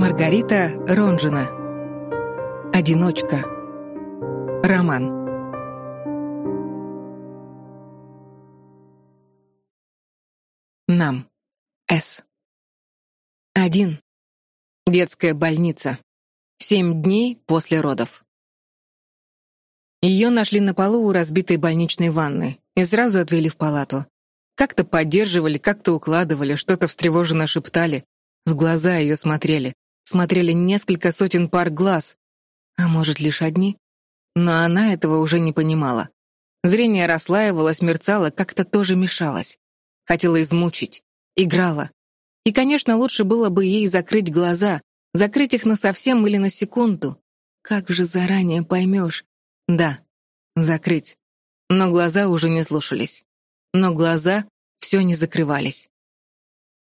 Маргарита Ронжина. Одиночка. Роман. Нам. С. Один. Детская больница. Семь дней после родов. Ее нашли на полу у разбитой больничной ванны и сразу отвели в палату. Как-то поддерживали, как-то укладывали, что-то встревоженно шептали. В глаза ее смотрели. Смотрели несколько сотен пар глаз. А может, лишь одни? Но она этого уже не понимала. Зрение расслаивалось, мерцало, как-то тоже мешалось. Хотела измучить. Играла. И, конечно, лучше было бы ей закрыть глаза, закрыть их на совсем или на секунду. Как же заранее поймешь, да, закрыть. Но глаза уже не слушались. Но глаза все не закрывались.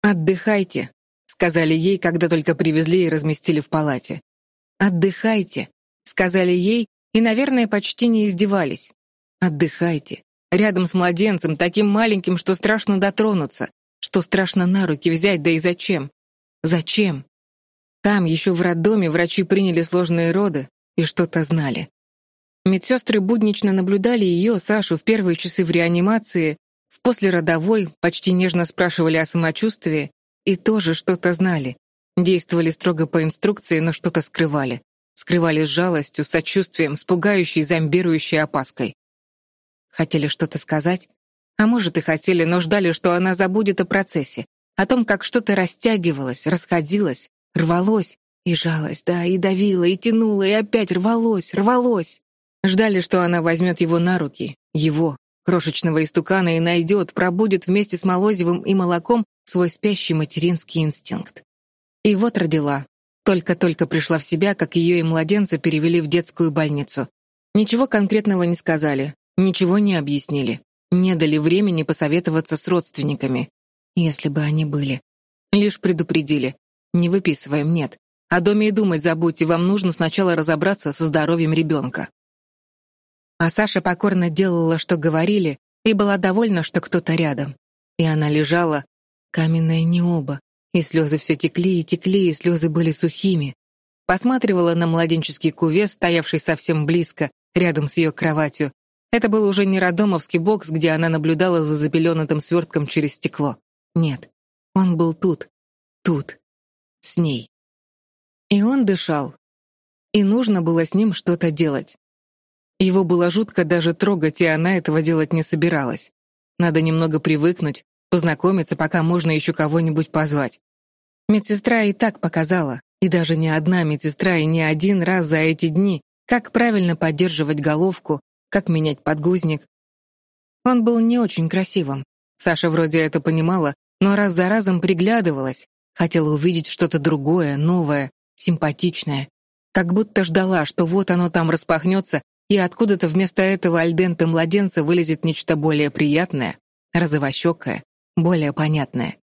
«Отдыхайте», — сказали ей, когда только привезли и разместили в палате. «Отдыхайте», — сказали ей и, наверное, почти не издевались. «Отдыхайте. Рядом с младенцем, таким маленьким, что страшно дотронуться, что страшно на руки взять, да и зачем? Зачем?» Там, еще в роддоме, врачи приняли сложные роды и что-то знали. Медсестры буднично наблюдали ее, Сашу, в первые часы в реанимации, в послеродовой, почти нежно спрашивали о самочувствии и тоже что-то знали. Действовали строго по инструкции, но что-то скрывали. Скрывали с жалостью, сочувствием, с пугающей, зомбирующей опаской. Хотели что-то сказать? А может, и хотели, но ждали, что она забудет о процессе, о том, как что-то растягивалось, расходилось, рвалось, и жалось, да, и давило, и тянуло, и опять рвалось, рвалось. Ждали, что она возьмет его на руки, его, крошечного истукана, и найдет, пробудет вместе с Молозевым и молоком свой спящий материнский инстинкт. И вот родила. Только-только пришла в себя, как ее и младенца перевели в детскую больницу. Ничего конкретного не сказали, ничего не объяснили, не дали времени посоветоваться с родственниками, если бы они были. Лишь предупредили. Не выписываем, нет. О доме и думать забудьте, вам нужно сначала разобраться со здоровьем ребенка. А Саша покорно делала, что говорили, и была довольна, что кто-то рядом. И она лежала, каменное небо, и слезы все текли и текли, и слезы были сухими. Посматривала на младенческий кувес, стоявший совсем близко, рядом с ее кроватью. Это был уже не роддомовский бокс, где она наблюдала за запеленатым свертком через стекло. Нет, он был тут, тут, с ней. И он дышал. И нужно было с ним что-то делать. Его было жутко даже трогать, и она этого делать не собиралась. Надо немного привыкнуть, познакомиться, пока можно еще кого-нибудь позвать. Медсестра и так показала, и даже не одна медсестра и не один раз за эти дни, как правильно поддерживать головку, как менять подгузник. Он был не очень красивым. Саша вроде это понимала, но раз за разом приглядывалась, хотела увидеть что-то другое, новое, симпатичное. Как будто ждала, что вот оно там распахнется, и откуда-то вместо этого альдента младенца вылезет нечто более приятное, розовощекое, более понятное.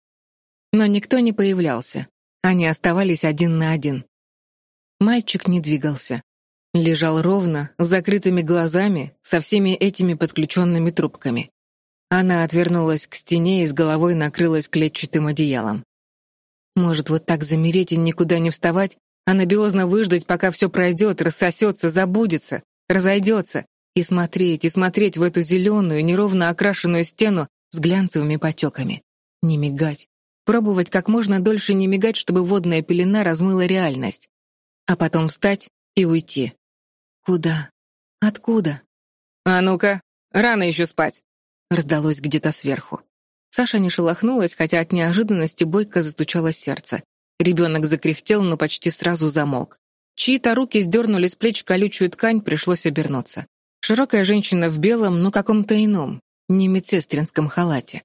Но никто не появлялся. Они оставались один на один. Мальчик не двигался. Лежал ровно, с закрытыми глазами, со всеми этими подключенными трубками. Она отвернулась к стене и с головой накрылась клетчатым одеялом. Может, вот так замереть и никуда не вставать, анабиозно выждать, пока все пройдет, рассосется, забудется, разойдется, и смотреть, и смотреть в эту зеленую, неровно окрашенную стену с глянцевыми потеками. Не мигать. Пробовать как можно дольше не мигать, чтобы водная пелена размыла реальность. А потом встать и уйти. Куда? Откуда? «А ну-ка, рано еще спать!» раздалось где-то сверху. Саша не шелохнулась, хотя от неожиданности бойко застучало сердце. Ребенок закряхтел, но почти сразу замолк. Чьи-то руки сдернули с плеч колючую ткань, пришлось обернуться. Широкая женщина в белом, но каком-то ином, не медсестринском халате.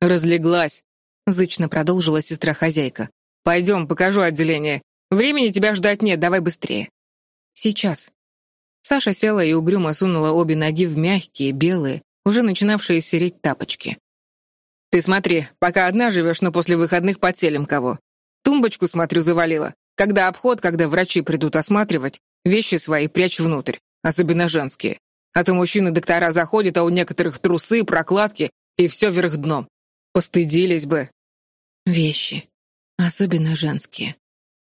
«Разлеглась», — зычно продолжила сестра-хозяйка. «Пойдем, покажу отделение. Времени тебя ждать нет, давай быстрее». «Сейчас». Саша села и угрюмо сунула обе ноги в мягкие, белые, уже начинавшие сереть тапочки. «Ты смотри, пока одна живешь, но после выходных подселим кого. Тумбочку, смотрю, завалила. Когда обход, когда врачи придут осматривать, вещи свои прячь внутрь, особенно женские. А то мужчины-доктора заходят, а у некоторых трусы, прокладки и все вверх дном. Постыдились бы. Вещи. Особенно женские.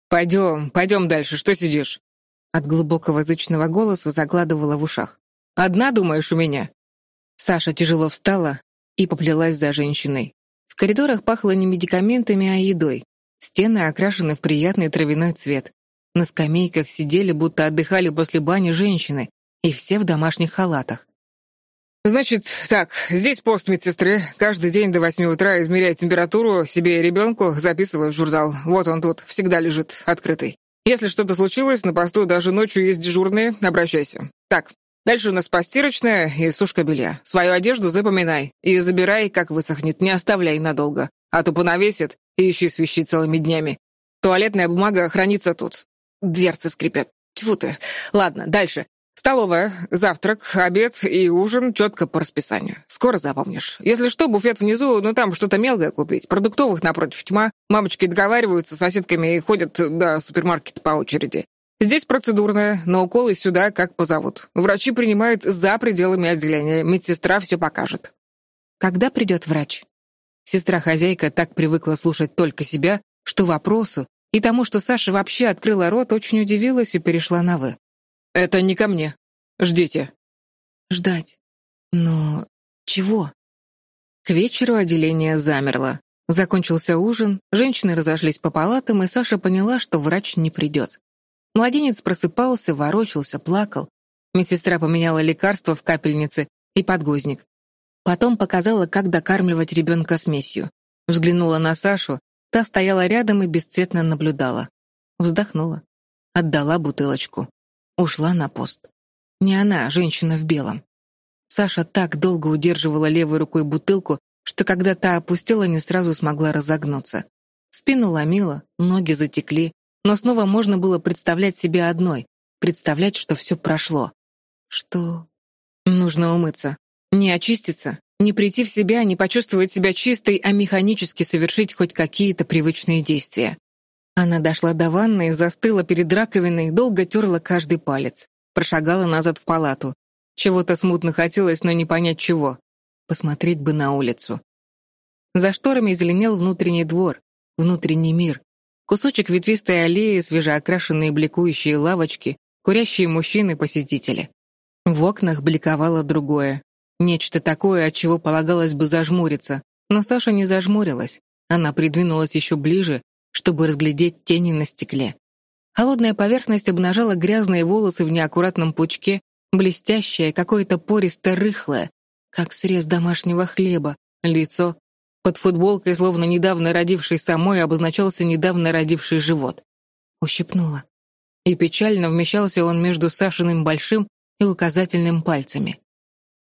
«Пойдем, пойдем дальше, что сидишь?» От глубокого зычного голоса загладывала в ушах. «Одна, думаешь, у меня?» Саша тяжело встала и поплелась за женщиной. В коридорах пахло не медикаментами, а едой. Стены окрашены в приятный травяной цвет. На скамейках сидели, будто отдыхали после бани женщины, и все в домашних халатах. «Значит, так, здесь пост медсестры. Каждый день до восьми утра измеряет температуру себе и ребенку, записывает в журнал. Вот он тут, всегда лежит, открытый. Если что-то случилось, на посту даже ночью есть дежурные, обращайся. Так, дальше у нас постирочная и сушка белья. Свою одежду запоминай и забирай, как высохнет, не оставляй надолго. А то понавесит и ищи свищи целыми днями. Туалетная бумага хранится тут. Дверцы скрипят. Тьфу ты. Ладно, дальше. Столовая, завтрак, обед и ужин четко по расписанию. Скоро запомнишь. Если что, буфет внизу, ну там что-то мелкое купить. Продуктовых напротив тьма. Мамочки договариваются с соседками и ходят до супермаркета по очереди. Здесь процедурная, но уколы сюда как позовут. Врачи принимают за пределами отделения. Медсестра все покажет. Когда придет врач? Сестра-хозяйка так привыкла слушать только себя, что вопросу и тому, что Саша вообще открыла рот, очень удивилась и перешла на «вы». «Это не ко мне. Ждите». «Ждать. Но чего?» К вечеру отделение замерло. Закончился ужин, женщины разошлись по палатам, и Саша поняла, что врач не придет. Младенец просыпался, ворочался, плакал. Медсестра поменяла лекарство в капельнице и подгузник. Потом показала, как докармливать ребенка смесью. Взглянула на Сашу, та стояла рядом и бесцветно наблюдала. Вздохнула. Отдала бутылочку. Ушла на пост. Не она, а женщина в белом. Саша так долго удерживала левой рукой бутылку, что когда та опустила, не сразу смогла разогнуться. Спину ломила, ноги затекли, но снова можно было представлять себя одной, представлять, что все прошло. Что? Нужно умыться. Не очиститься, не прийти в себя, не почувствовать себя чистой, а механически совершить хоть какие-то привычные действия. Она дошла до ванны, застыла перед раковиной, долго терла каждый палец. Прошагала назад в палату. Чего-то смутно хотелось, но не понять чего. Посмотреть бы на улицу. За шторами зеленел внутренний двор, внутренний мир. Кусочек ветвистой аллеи, свежеокрашенные бликующие лавочки, курящие мужчины-посетители. В окнах бликовало другое. Нечто такое, от чего полагалось бы зажмуриться. Но Саша не зажмурилась. Она придвинулась еще ближе, чтобы разглядеть тени на стекле. Холодная поверхность обнажала грязные волосы в неаккуратном пучке, блестящее, какое-то пористо-рыхлое, как срез домашнего хлеба, лицо. Под футболкой, словно недавно родивший самой, обозначался недавно родивший живот. Ущипнула. И печально вмещался он между Сашиным большим и указательным пальцами.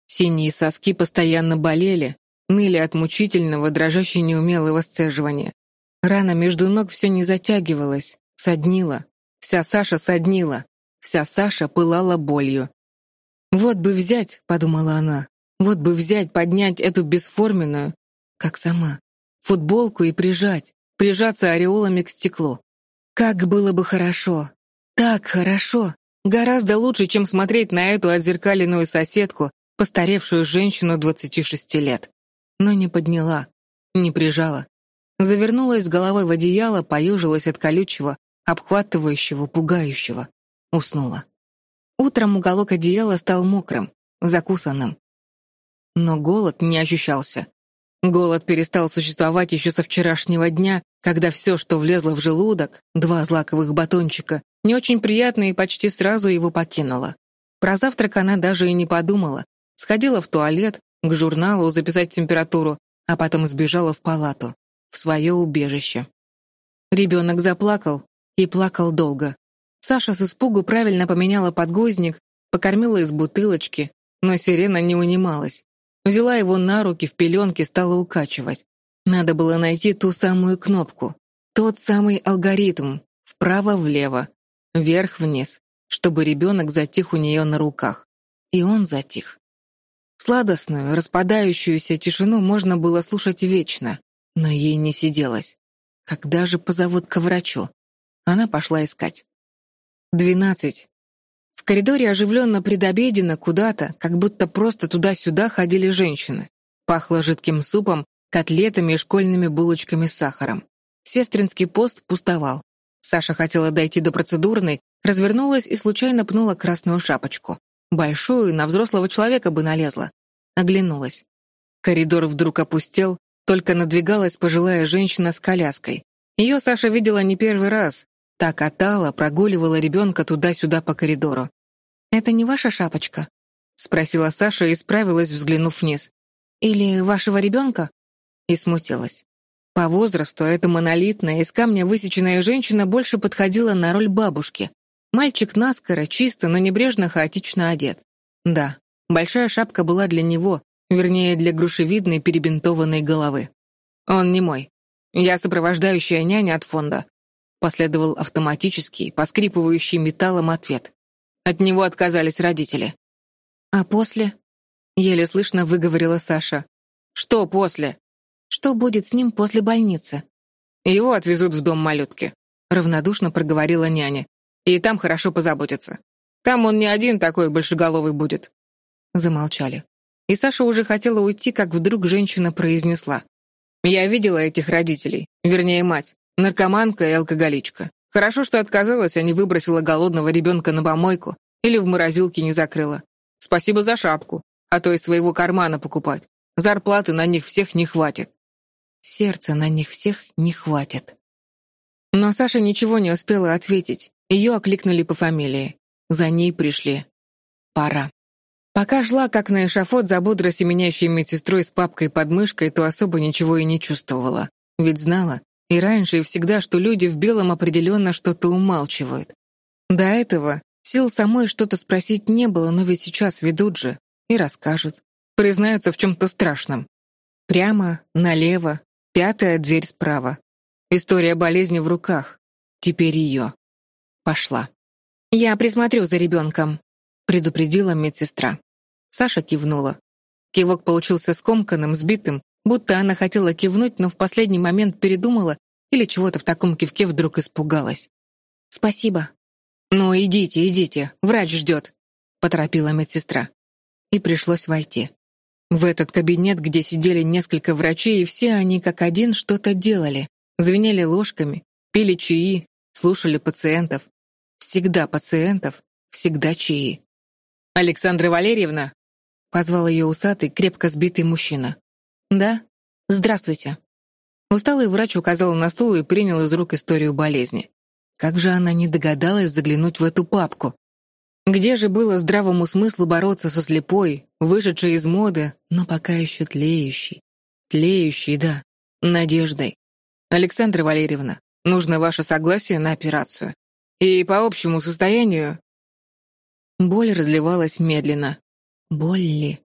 Синие соски постоянно болели, ныли от мучительного, дрожащего неумелого сцеживания. Рана между ног все не затягивалась, соднила. Вся Саша соднила. Вся Саша пылала болью. «Вот бы взять», — подумала она, «вот бы взять, поднять эту бесформенную, как сама, футболку и прижать, прижаться ореолами к стеклу. Как было бы хорошо, так хорошо, гораздо лучше, чем смотреть на эту отзеркаленную соседку, постаревшую женщину 26 лет. Но не подняла, не прижала, Завернулась головой в одеяло, поежилась от колючего, обхватывающего, пугающего. Уснула. Утром уголок одеяла стал мокрым, закусанным. Но голод не ощущался. Голод перестал существовать еще со вчерашнего дня, когда все, что влезло в желудок, два злаковых батончика, не очень приятно и почти сразу его покинуло. Про завтрак она даже и не подумала. Сходила в туалет, к журналу записать температуру, а потом сбежала в палату в свое убежище. Ребенок заплакал и плакал долго. Саша с испугу правильно поменяла подгузник, покормила из бутылочки, но сирена не унималась. Взяла его на руки в пеленке, стала укачивать. Надо было найти ту самую кнопку, тот самый алгоритм, вправо-влево, вверх-вниз, чтобы ребенок затих у нее на руках. И он затих. Сладостную, распадающуюся тишину можно было слушать вечно. Но ей не сиделось. Когда же позовут к врачу? Она пошла искать. Двенадцать. В коридоре оживленно предобеденно куда-то, как будто просто туда-сюда ходили женщины. Пахло жидким супом, котлетами и школьными булочками с сахаром. Сестринский пост пустовал. Саша хотела дойти до процедурной, развернулась и случайно пнула красную шапочку. Большую, на взрослого человека бы налезла. Оглянулась. Коридор вдруг опустел, только надвигалась пожилая женщина с коляской. Ее Саша видела не первый раз. Та катала, прогуливала ребенка туда-сюда по коридору. «Это не ваша шапочка?» — спросила Саша и справилась, взглянув вниз. «Или вашего ребенка?» И смутилась. По возрасту эта монолитная, из камня высеченная женщина больше подходила на роль бабушки. Мальчик наскоро, чисто, но небрежно, хаотично одет. Да, большая шапка была для него, вернее, для грушевидной перебинтованной головы. «Он не мой. Я сопровождающая няня от фонда», последовал автоматический, поскрипывающий металлом ответ. От него отказались родители. «А после?» Еле слышно выговорила Саша. «Что после?» «Что будет с ним после больницы?» «Его отвезут в дом малютки», равнодушно проговорила няня. «И там хорошо позаботятся. Там он не один такой большеголовый будет». Замолчали. И Саша уже хотела уйти, как вдруг женщина произнесла. «Я видела этих родителей, вернее, мать, наркоманка и алкоголичка. Хорошо, что отказалась, а не выбросила голодного ребенка на помойку или в морозилке не закрыла. Спасибо за шапку, а то из своего кармана покупать. Зарплаты на них всех не хватит». Сердца на них всех не хватит. Но Саша ничего не успела ответить. Ее окликнули по фамилии. За ней пришли. Пора. Пока шла, как на эшафот, за бодро семенящей медсестрой с папкой под мышкой, то особо ничего и не чувствовала. Ведь знала, и раньше, и всегда, что люди в белом определенно что-то умалчивают. До этого сил самой что-то спросить не было, но ведь сейчас ведут же и расскажут. Признаются в чем-то страшном. Прямо, налево, пятая дверь справа. История болезни в руках. Теперь ее. Пошла. «Я присмотрю за ребенком», — предупредила медсестра. Саша кивнула. Кивок получился скомканным, сбитым, будто она хотела кивнуть, но в последний момент передумала или чего-то в таком кивке вдруг испугалась. «Спасибо». «Ну, идите, идите, врач ждет», — поторопила медсестра. И пришлось войти. В этот кабинет, где сидели несколько врачей, и все они как один что-то делали. Звенели ложками, пили чаи, слушали пациентов. Всегда пациентов, всегда чаи. «Александра Валерьевна!» Позвал ее усатый, крепко сбитый мужчина. «Да? Здравствуйте». Усталый врач указал на стул и принял из рук историю болезни. Как же она не догадалась заглянуть в эту папку? Где же было здравому смыслу бороться со слепой, вышедшей из моды, но пока еще тлеющей? Тлеющей, да, надеждой. Александра Валерьевна, нужно ваше согласие на операцию. И по общему состоянию... Боль разливалась медленно, Болли.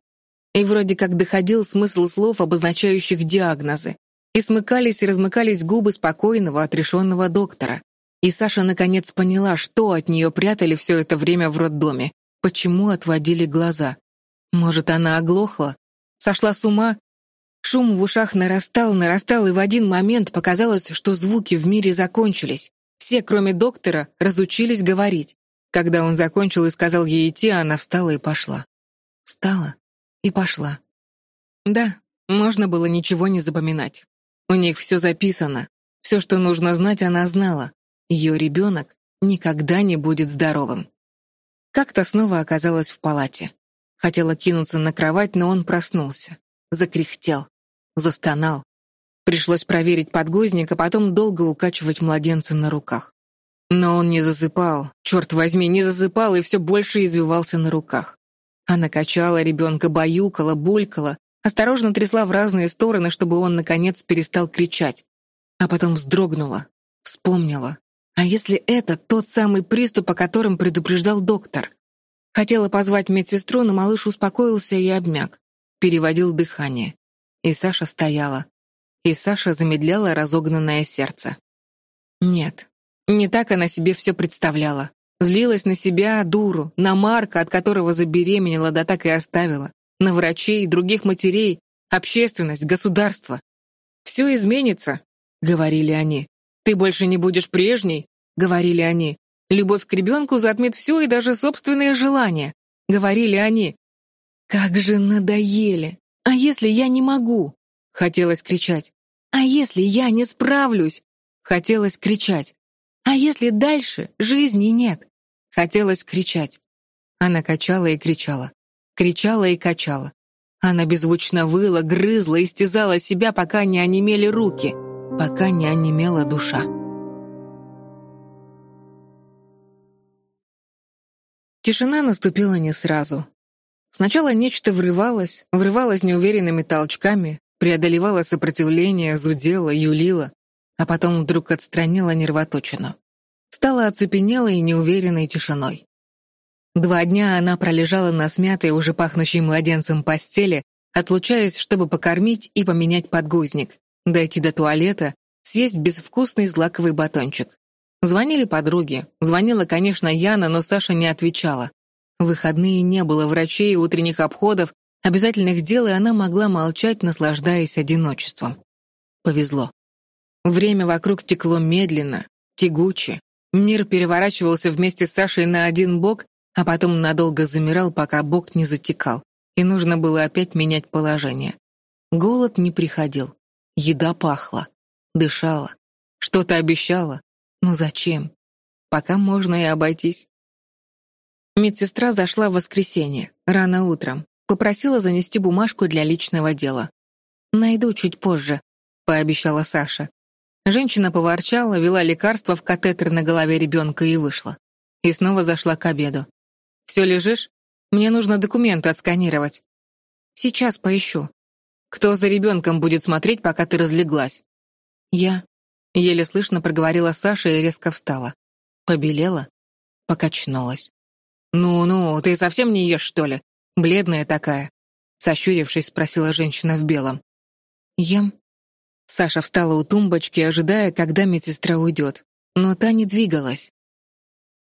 И вроде как доходил смысл слов, обозначающих диагнозы. И смыкались и размыкались губы спокойного, отрешенного доктора. И Саша наконец поняла, что от нее прятали все это время в роддоме, почему отводили глаза. Может, она оглохла? Сошла с ума? Шум в ушах нарастал, нарастал, и в один момент показалось, что звуки в мире закончились. Все, кроме доктора, разучились говорить. Когда он закончил и сказал ей идти, она встала и пошла. Встала и пошла. Да, можно было ничего не запоминать. У них все записано. Все, что нужно знать, она знала. Ее ребенок никогда не будет здоровым. Как-то снова оказалась в палате. Хотела кинуться на кровать, но он проснулся. Закряхтел. Застонал. Пришлось проверить подгузник, а потом долго укачивать младенца на руках. Но он не засыпал, черт возьми, не засыпал и все больше извивался на руках. Она качала ребенка, баюкала, булькала, осторожно трясла в разные стороны, чтобы он, наконец, перестал кричать. А потом вздрогнула, вспомнила. А если это тот самый приступ, о котором предупреждал доктор? Хотела позвать медсестру, но малыш успокоился и обмяк. Переводил дыхание. И Саша стояла. И Саша замедляла разогнанное сердце. Нет, не так она себе все представляла. Злилась на себя, дуру, на Марка, от которого забеременела, да так и оставила, на врачей, других матерей, общественность, государство. «Все изменится», — говорили они. «Ты больше не будешь прежней», — говорили они. «Любовь к ребенку затмит все и даже собственные желания», — говорили они. «Как же надоели! А если я не могу?» — хотелось кричать. «А если я не справлюсь?» — хотелось кричать. А если дальше жизни нет? Хотелось кричать. Она качала и кричала. Кричала и качала. Она беззвучно выла, грызла, истязала себя, пока не онемели руки, пока не онемела душа. Тишина наступила не сразу. Сначала нечто врывалось, врывалось неуверенными толчками, преодолевало сопротивление, зудело, юлило, а потом вдруг отстранило нервоточину. Стала оцепенелой и неуверенной тишиной. Два дня она пролежала на смятой, уже пахнущей младенцем постели, отлучаясь, чтобы покормить и поменять подгузник, дойти до туалета, съесть безвкусный злаковый батончик. Звонили подруги. Звонила, конечно, Яна, но Саша не отвечала. В выходные не было врачей, утренних обходов, обязательных дел, и она могла молчать, наслаждаясь одиночеством. Повезло. Время вокруг текло медленно, тягуче. Мир переворачивался вместе с Сашей на один бок, а потом надолго замирал, пока бок не затекал, и нужно было опять менять положение. Голод не приходил. Еда пахла, дышала, что-то обещала, ну зачем? Пока можно и обойтись. Медсестра зашла в воскресенье, рано утром. Попросила занести бумажку для личного дела. «Найду чуть позже», — пообещала Саша. Женщина поворчала, вела лекарство в катетер на голове ребенка и вышла. И снова зашла к обеду. «Все лежишь? Мне нужно документы отсканировать». «Сейчас поищу». «Кто за ребенком будет смотреть, пока ты разлеглась?» «Я», Еле слышно проговорила Саша и резко встала. Побелела, покачнулась. «Ну-ну, ты совсем не ешь, что ли? Бледная такая?» Сощурившись, спросила женщина в белом. «Ем». Саша встала у тумбочки, ожидая, когда медсестра уйдет. Но та не двигалась.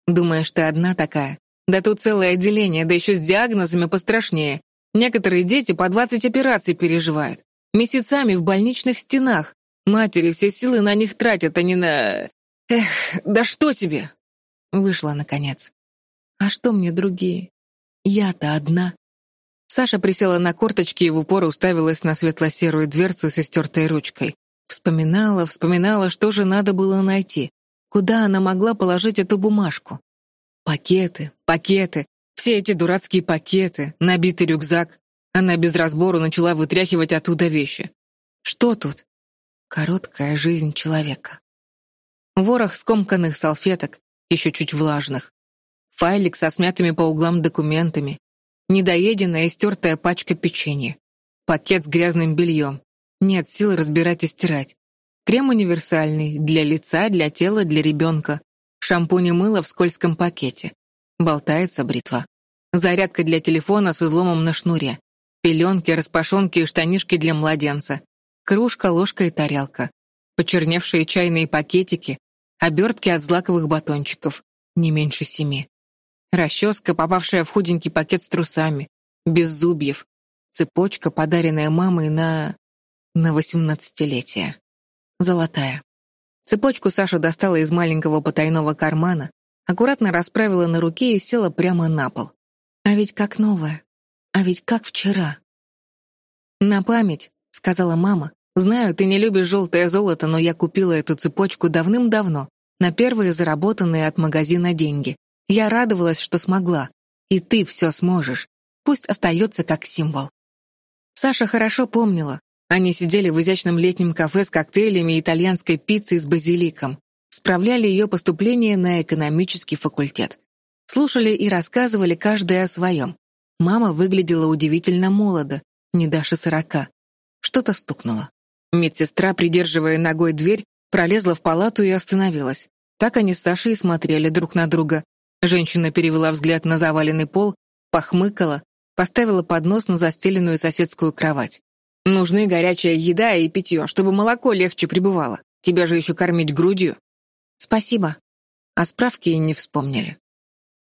«Думаешь, ты одна такая? Да тут целое отделение, да еще с диагнозами пострашнее. Некоторые дети по двадцать операций переживают. Месяцами в больничных стенах. Матери все силы на них тратят, а не на... Эх, да что тебе?» Вышла, наконец. «А что мне другие? Я-то одна». Саша присела на корточки и в упор уставилась на светло-серую дверцу с истертой ручкой. Вспоминала, вспоминала, что же надо было найти. Куда она могла положить эту бумажку? Пакеты, пакеты, все эти дурацкие пакеты, набитый рюкзак. Она без разбору начала вытряхивать оттуда вещи. Что тут? Короткая жизнь человека. Ворох скомканных салфеток, еще чуть влажных. Файлик со смятыми по углам документами. Недоеденная и стертая пачка печенья. Пакет с грязным бельем. Нет сил разбирать и стирать. Крем универсальный, для лица, для тела, для ребенка. Шампунь и мыло в скользком пакете. Болтается бритва. Зарядка для телефона с изломом на шнуре. Пеленки, распашонки и штанишки для младенца кружка, ложка и тарелка, почерневшие чайные пакетики, обертки от злаковых батончиков, не меньше семи. Расческа, попавшая в худенький пакет с трусами, без зубьев, цепочка, подаренная мамой на... на восемнадцатилетие. Золотая. Цепочку Саша достала из маленького потайного кармана, аккуратно расправила на руке и села прямо на пол. А ведь как новая. А ведь как вчера. На память, сказала мама. «Знаю, ты не любишь желтое золото, но я купила эту цепочку давным-давно, на первые заработанные от магазина деньги. Я радовалась, что смогла. И ты все сможешь. Пусть остается как символ». Саша хорошо помнила. Они сидели в изящном летнем кафе с коктейлями и итальянской пиццей с базиликом. Справляли ее поступление на экономический факультет. Слушали и рассказывали каждая о своем. Мама выглядела удивительно молодо, не даже сорока. Что-то стукнуло. Медсестра, придерживая ногой дверь, пролезла в палату и остановилась. Так они с Сашей смотрели друг на друга. Женщина перевела взгляд на заваленный пол, похмыкала, поставила поднос на застеленную соседскую кровать. «Нужны горячая еда и питье, чтобы молоко легче прибывало. Тебя же еще кормить грудью». «Спасибо». А справки и не вспомнили.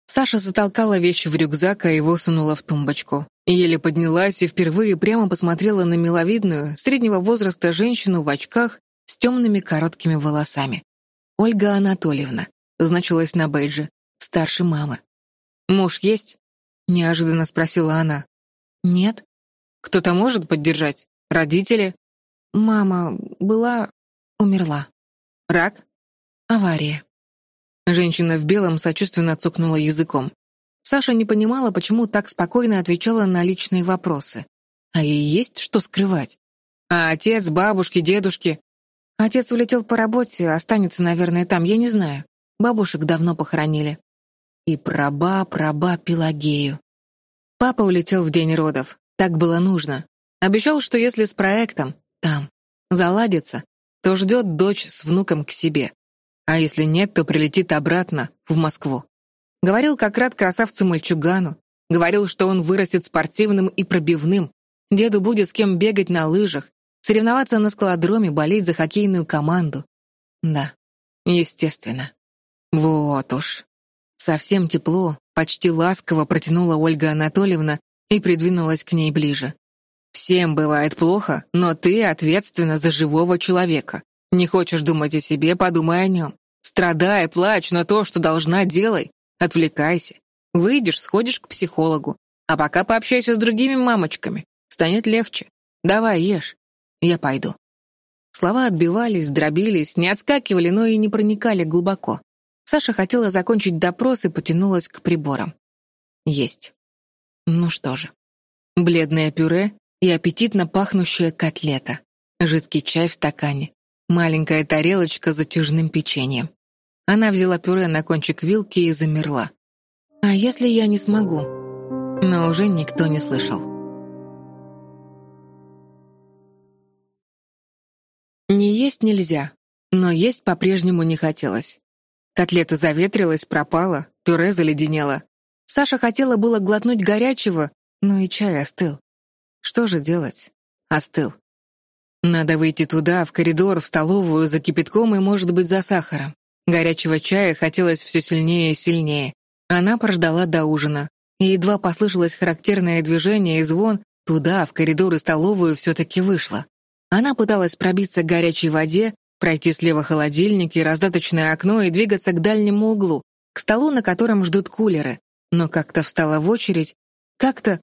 Саша затолкала вещи в рюкзак, а его сунула в тумбочку. Еле поднялась и впервые прямо посмотрела на миловидную, среднего возраста женщину в очках с темными короткими волосами. Ольга Анатольевна, значилась на бейдже, старше мамы. «Муж есть?» — неожиданно спросила она. «Нет». «Кто-то может поддержать? Родители?» «Мама была... умерла». «Рак?» «Авария». Женщина в белом сочувственно цукнула языком. Саша не понимала, почему так спокойно отвечала на личные вопросы. А ей есть что скрывать. А отец, бабушки, дедушки? Отец улетел по работе, останется, наверное, там, я не знаю. Бабушек давно похоронили. И праба, праба Пелагею. Папа улетел в день родов. Так было нужно. Обещал, что если с проектом, там, заладится, то ждет дочь с внуком к себе. А если нет, то прилетит обратно, в Москву. Говорил как рад красавцу-мальчугану. Говорил, что он вырастет спортивным и пробивным. Деду будет с кем бегать на лыжах, соревноваться на скалодроме, болеть за хоккейную команду. Да, естественно. Вот уж. Совсем тепло, почти ласково протянула Ольга Анатольевна и придвинулась к ней ближе. Всем бывает плохо, но ты ответственна за живого человека. Не хочешь думать о себе, подумай о нем. Страдай, плачь, но то, что должна, делай. Отвлекайся. Выйдешь, сходишь к психологу. А пока пообщайся с другими мамочками. Станет легче. Давай, ешь. Я пойду. Слова отбивались, дробились, не отскакивали, но и не проникали глубоко. Саша хотела закончить допрос и потянулась к приборам. Есть. Ну что же. Бледное пюре и аппетитно пахнущая котлета. Жидкий чай в стакане. Маленькая тарелочка с затяжным печеньем. Она взяла пюре на кончик вилки и замерла. «А если я не смогу?» Но уже никто не слышал. Не есть нельзя, но есть по-прежнему не хотелось. Котлета заветрилась, пропала, пюре заледенело. Саша хотела было глотнуть горячего, но и чай остыл. Что же делать? Остыл. Надо выйти туда, в коридор, в столовую, за кипятком и, может быть, за сахаром. Горячего чая хотелось все сильнее и сильнее. Она прождала до ужина. И едва послышалось характерное движение и звон, туда, в коридор и столовую, все-таки вышла. Она пыталась пробиться к горячей воде, пройти слева холодильник и раздаточное окно и двигаться к дальнему углу, к столу, на котором ждут кулеры. Но как-то встала в очередь, как-то...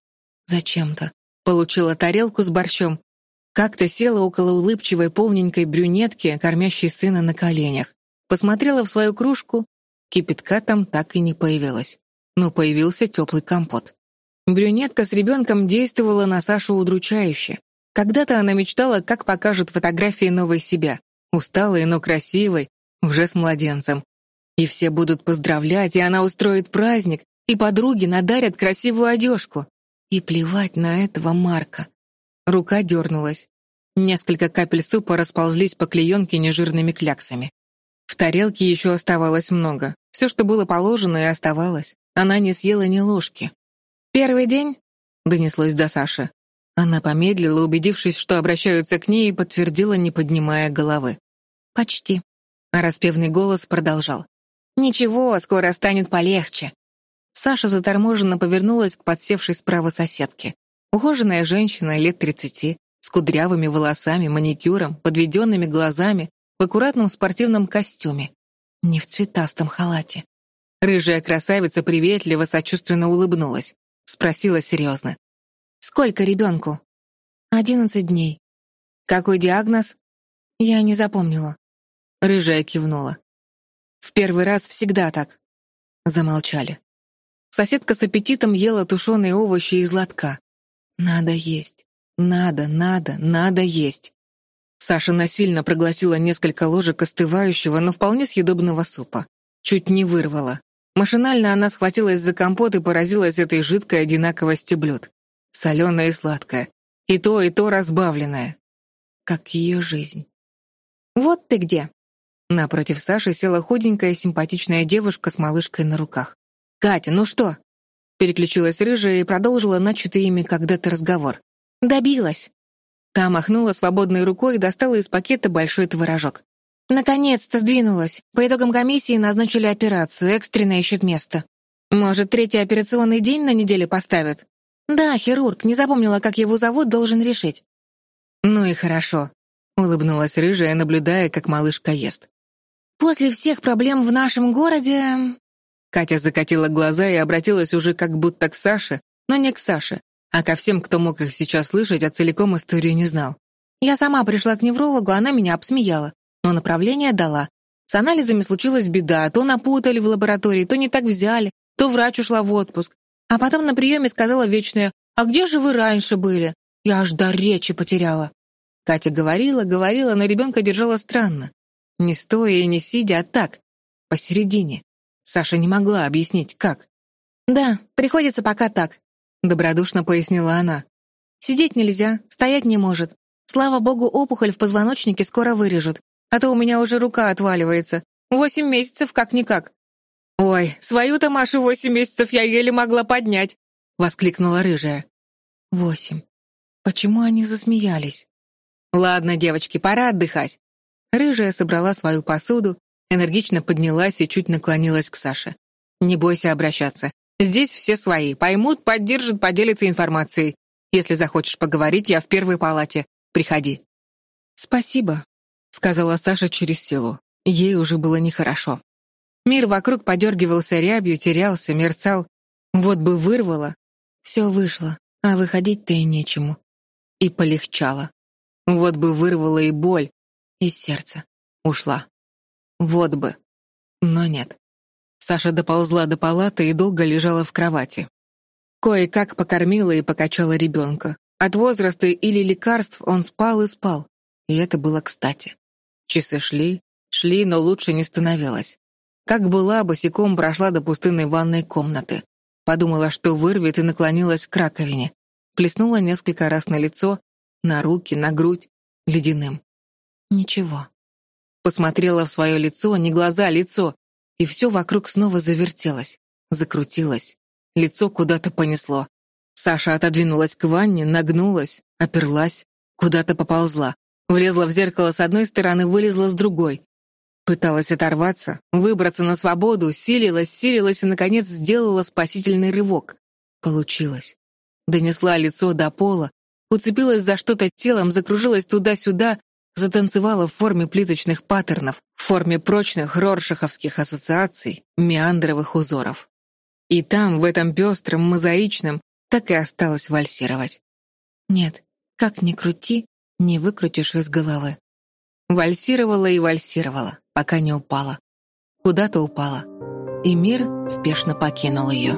Зачем-то. Получила тарелку с борщом. Как-то села около улыбчивой полненькой брюнетки, кормящей сына на коленях. Посмотрела в свою кружку, кипятка там так и не появилось. Но появился теплый компот. Брюнетка с ребенком действовала на Сашу удручающе. Когда-то она мечтала, как покажет фотографии новой себя. Усталой, но красивой, уже с младенцем. И все будут поздравлять, и она устроит праздник, и подруги надарят красивую одежку. И плевать на этого Марка. Рука дернулась. Несколько капель супа расползлись по клеенке нежирными кляксами. В тарелке еще оставалось много. Все, что было положено, и оставалось. Она не съела ни ложки. «Первый день?» — донеслось до Саши. Она помедлила, убедившись, что обращаются к ней, и подтвердила, не поднимая головы. «Почти». Распевный голос продолжал. «Ничего, скоро станет полегче». Саша заторможенно повернулась к подсевшей справа соседке. Ухоженная женщина лет тридцати, с кудрявыми волосами, маникюром, подведенными глазами, в аккуратном спортивном костюме, не в цветастом халате. Рыжая красавица приветливо, сочувственно улыбнулась. Спросила серьезно. «Сколько ребенку?» «Одиннадцать дней». «Какой диагноз?» «Я не запомнила». Рыжая кивнула. «В первый раз всегда так». Замолчали. Соседка с аппетитом ела тушеные овощи из лотка. «Надо есть. Надо, надо, надо есть». Саша насильно проглотила несколько ложек остывающего, но вполне съедобного супа. Чуть не вырвала. Машинально она схватилась за компот и поразилась этой жидкой одинаковости блюд. Соленое и сладкое. И то, и то разбавленное. Как ее жизнь. «Вот ты где!» Напротив Саши села худенькая симпатичная девушка с малышкой на руках. «Катя, ну что?» Переключилась рыжая и продолжила начатый ими когда-то разговор. «Добилась!» Та махнула свободной рукой и достала из пакета большой творожок. «Наконец-то сдвинулась. По итогам комиссии назначили операцию, экстренно ищут место. Может, третий операционный день на неделе поставят?» «Да, хирург, не запомнила, как его зовут, должен решить». «Ну и хорошо», — улыбнулась рыжая, наблюдая, как малышка ест. «После всех проблем в нашем городе...» Катя закатила глаза и обратилась уже как будто к Саше, но не к Саше, а ко всем, кто мог их сейчас слышать, а целиком историю не знал. Я сама пришла к неврологу, она меня обсмеяла, но направление дала. С анализами случилась беда, то напутали в лаборатории, то не так взяли, то врач ушла в отпуск. А потом на приеме сказала вечная, «А где же вы раньше были?» Я аж до речи потеряла. Катя говорила, говорила, но ребенка держала странно. Не стоя и не сидя, а так, посередине. Саша не могла объяснить, как. «Да, приходится пока так», — добродушно пояснила она. «Сидеть нельзя, стоять не может. Слава богу, опухоль в позвоночнике скоро вырежут, а то у меня уже рука отваливается. Восемь месяцев как-никак». «Ой, свою-то Машу восемь месяцев я еле могла поднять», — воскликнула рыжая. «Восемь. Почему они засмеялись?» «Ладно, девочки, пора отдыхать». Рыжая собрала свою посуду, энергично поднялась и чуть наклонилась к Саше. «Не бойся обращаться. Здесь все свои. Поймут, поддержат, поделятся информацией. Если захочешь поговорить, я в первой палате. Приходи». «Спасибо», — сказала Саша через силу. Ей уже было нехорошо. Мир вокруг подергивался рябью, терялся, мерцал. Вот бы вырвало. Все вышло, а выходить-то и нечему. И полегчало. Вот бы вырвало и боль из сердца. Ушла. Вот бы. Но нет. Саша доползла до палаты и долго лежала в кровати. Кое-как покормила и покачала ребенка. От возраста или лекарств он спал и спал. И это было кстати. Часы шли, шли, но лучше не становилось. Как была, босиком прошла до пустынной ванной комнаты. Подумала, что вырвет, и наклонилась к раковине. Плеснула несколько раз на лицо, на руки, на грудь, ледяным. Ничего. Посмотрела в свое лицо, не глаза, лицо, и все вокруг снова завертелось, закрутилось. Лицо куда-то понесло. Саша отодвинулась к ванне, нагнулась, оперлась, куда-то поползла. Влезла в зеркало с одной стороны, вылезла с другой. Пыталась оторваться, выбраться на свободу, силилась, силилась и, наконец, сделала спасительный рывок. Получилось. Донесла лицо до пола, уцепилась за что-то телом, закружилась туда-сюда, затанцевала в форме плиточных паттернов, в форме прочных роршаховских ассоциаций, меандровых узоров. И там, в этом пестром, мозаичном, так и осталось вальсировать. Нет, как ни крути, не выкрутишь из головы. Вальсировала и вальсировала пока не упала. Куда-то упала. И мир спешно покинул ее.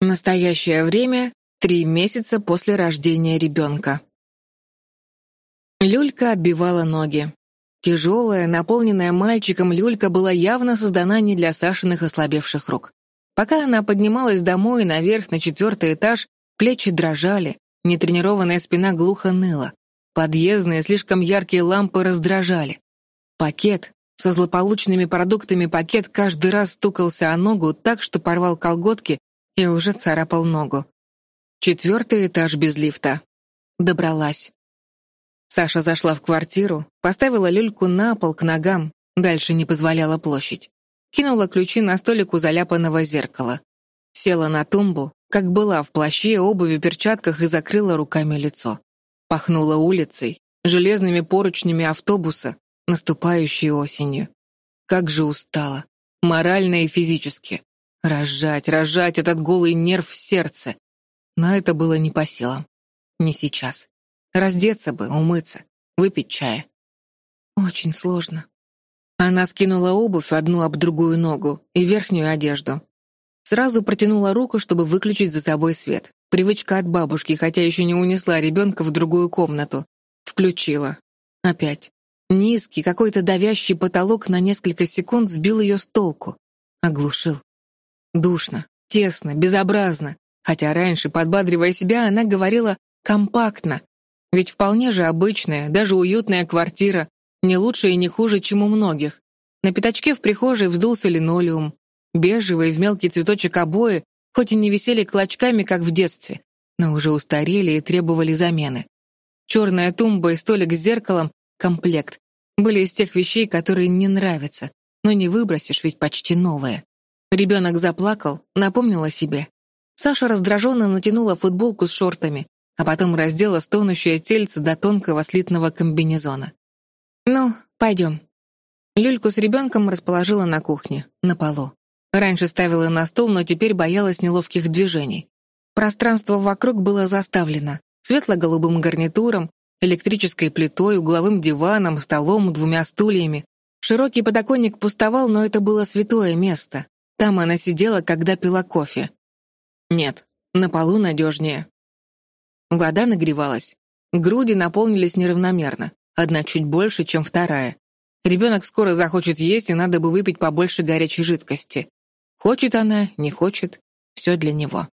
Настоящее время — три месяца после рождения ребенка. Люлька отбивала ноги. Тяжелая, наполненная мальчиком люлька была явно создана не для Сашиных ослабевших рук. Пока она поднималась домой наверх на четвертый этаж, плечи дрожали, нетренированная спина глухо ныла. Подъездные слишком яркие лампы раздражали. Пакет со злополучными продуктами пакет каждый раз стукался о ногу так, что порвал колготки и уже царапал ногу. Четвертый этаж без лифта. Добралась. Саша зашла в квартиру, поставила люльку на пол к ногам, дальше не позволяла площадь. Кинула ключи на столик у заляпанного зеркала. Села на тумбу, как была в плаще, обуви, перчатках и закрыла руками лицо. Пахнуло улицей, железными поручнями автобуса, наступающей осенью. Как же устала, морально и физически. Рожать, рожать этот голый нерв в сердце. Но это было не по силам. Не сейчас. Раздеться бы, умыться, выпить чая. Очень сложно. Она скинула обувь одну об другую ногу и верхнюю одежду. Сразу протянула руку, чтобы выключить за собой свет. Привычка от бабушки, хотя еще не унесла ребенка в другую комнату. Включила. Опять. Низкий, какой-то давящий потолок на несколько секунд сбил ее с толку. Оглушил. Душно, тесно, безобразно. Хотя раньше, подбадривая себя, она говорила «компактно». Ведь вполне же обычная, даже уютная квартира, не лучше и не хуже, чем у многих. На пятачке в прихожей вздулся линолеум. Бежевый в мелкий цветочек обои хоть и не висели клочками, как в детстве, но уже устарели и требовали замены. Черная тумба и столик с зеркалом — комплект. Были из тех вещей, которые не нравятся, но не выбросишь, ведь почти новые. Ребенок заплакал, напомнил о себе. Саша раздраженно натянула футболку с шортами, а потом раздела стонущее тельце до тонкого слитного комбинезона. «Ну, пойдем». Люльку с ребенком расположила на кухне, на полу. Раньше ставила на стол, но теперь боялась неловких движений. Пространство вокруг было заставлено светло-голубым гарнитуром, электрической плитой, угловым диваном, столом, двумя стульями. Широкий подоконник пустовал, но это было святое место. Там она сидела, когда пила кофе. Нет, на полу надежнее. Вода нагревалась. Груди наполнились неравномерно. Одна чуть больше, чем вторая. Ребенок скоро захочет есть, и надо бы выпить побольше горячей жидкости. Хочет она, не хочет, все для него.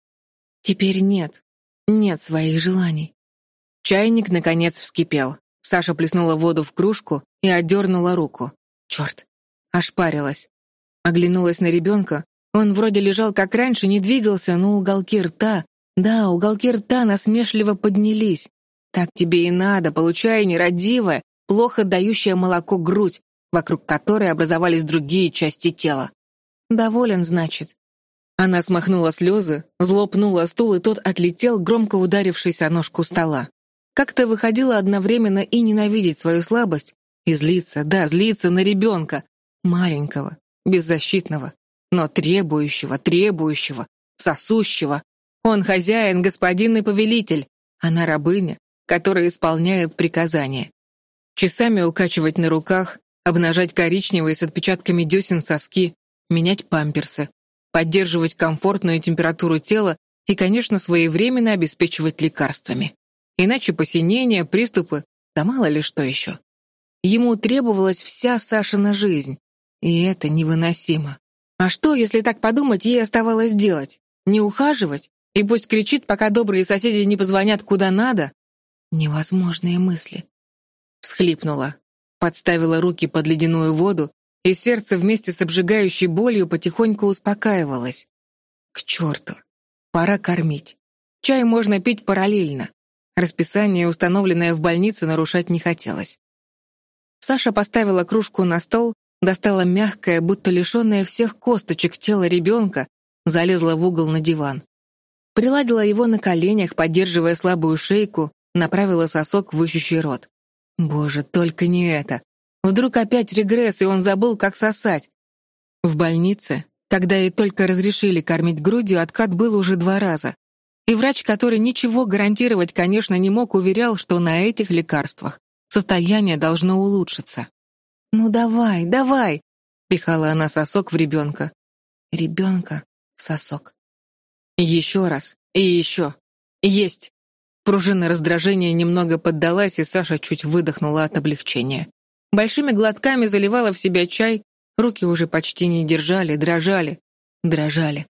Теперь нет, нет своих желаний. Чайник, наконец, вскипел. Саша плеснула воду в кружку и отдернула руку. Черт, ошпарилась. Оглянулась на ребенка. Он вроде лежал как раньше, не двигался, но уголки рта... Да, уголки рта насмешливо поднялись. Так тебе и надо, получая нерадивая, плохо дающая молоко грудь, вокруг которой образовались другие части тела. Доволен, значит. Она смахнула слезы, злопнула стул, и тот отлетел, громко ударившись о ножку стола. Как-то выходило одновременно и ненавидеть свою слабость, и злиться, да, злиться на ребенка, маленького, беззащитного, но требующего, требующего, сосущего. Он хозяин, господин и повелитель, она рабыня, которая исполняет приказания. Часами укачивать на руках, обнажать коричневые с отпечатками десен соски, менять памперсы, поддерживать комфортную температуру тела и, конечно, своевременно обеспечивать лекарствами. Иначе посинения, приступы, да мало ли что еще. Ему требовалась вся Сашина жизнь, и это невыносимо. А что, если так подумать, ей оставалось делать? Не ухаживать? И пусть кричит, пока добрые соседи не позвонят куда надо? Невозможные мысли. Всхлипнула, подставила руки под ледяную воду, и сердце вместе с обжигающей болью потихоньку успокаивалось. К черту. Пора кормить. Чай можно пить параллельно. Расписание, установленное в больнице, нарушать не хотелось. Саша поставила кружку на стол, достала мягкое, будто лишенное всех косточек тело ребенка, залезла в угол на диван. Приладила его на коленях, поддерживая слабую шейку, направила сосок в ищущий рот. Боже, только не это. Вдруг опять регресс, и он забыл, как сосать. В больнице, когда ей только разрешили кормить грудью, откат был уже два раза. И врач, который ничего гарантировать, конечно, не мог, уверял, что на этих лекарствах состояние должно улучшиться. «Ну давай, давай!» — пихала она сосок в ребенка. Ребенка в сосок. Еще раз. И еще. Есть. Пружина раздражения немного поддалась, и Саша чуть выдохнула от облегчения. Большими глотками заливала в себя чай, руки уже почти не держали, дрожали, дрожали.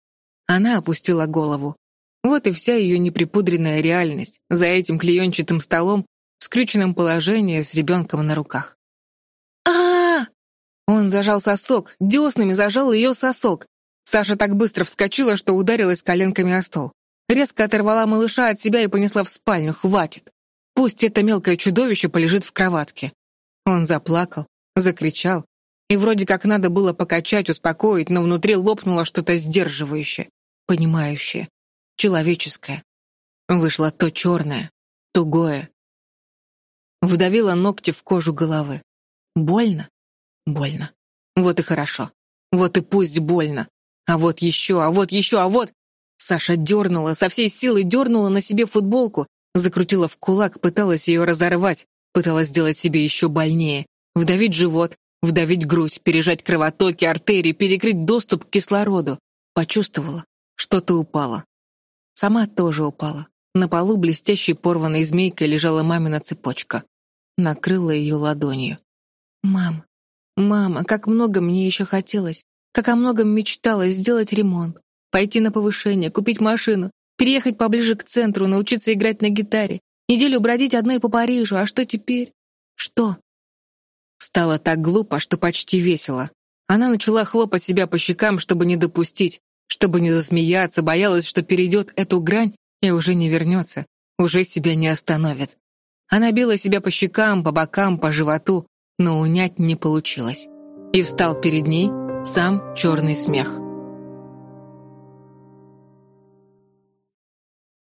Она опустила голову. Вот и вся ее неприпудренная реальность за этим клеенчатым столом в скрюченном положении с ребенком на руках. Он зажал сосок, деснами зажал ее сосок. Саша так быстро вскочила, что ударилась коленками о стол. Резко оторвала малыша от себя и понесла в спальню. Хватит. Пусть это мелкое чудовище полежит в кроватке. Он заплакал, закричал, и вроде как надо было покачать, успокоить, но внутри лопнуло что-то сдерживающее, понимающее, человеческое. Вышло то черное, тугое. Вдавила ногти в кожу головы. Больно? Больно. Вот и хорошо. Вот и пусть больно. А вот еще, а вот еще, а вот... Саша дернула, со всей силы дернула на себе футболку, закрутила в кулак, пыталась ее разорвать, Пыталась сделать себе еще больнее. Вдавить живот, вдавить грудь, пережать кровотоки, артерии, перекрыть доступ к кислороду. Почувствовала, что-то упало. Сама тоже упала. На полу блестящей порванной змейкой лежала мамина цепочка. Накрыла ее ладонью. «Мам, мама, как много мне еще хотелось, как о многом мечтала сделать ремонт, пойти на повышение, купить машину, переехать поближе к центру, научиться играть на гитаре, Неделю бродить одной по Парижу, а что теперь? Что? Стало так глупо, что почти весело. Она начала хлопать себя по щекам, чтобы не допустить, чтобы не засмеяться, боялась, что перейдет эту грань и уже не вернется, уже себя не остановит. Она била себя по щекам, по бокам, по животу, но унять не получилось. И встал перед ней сам черный смех.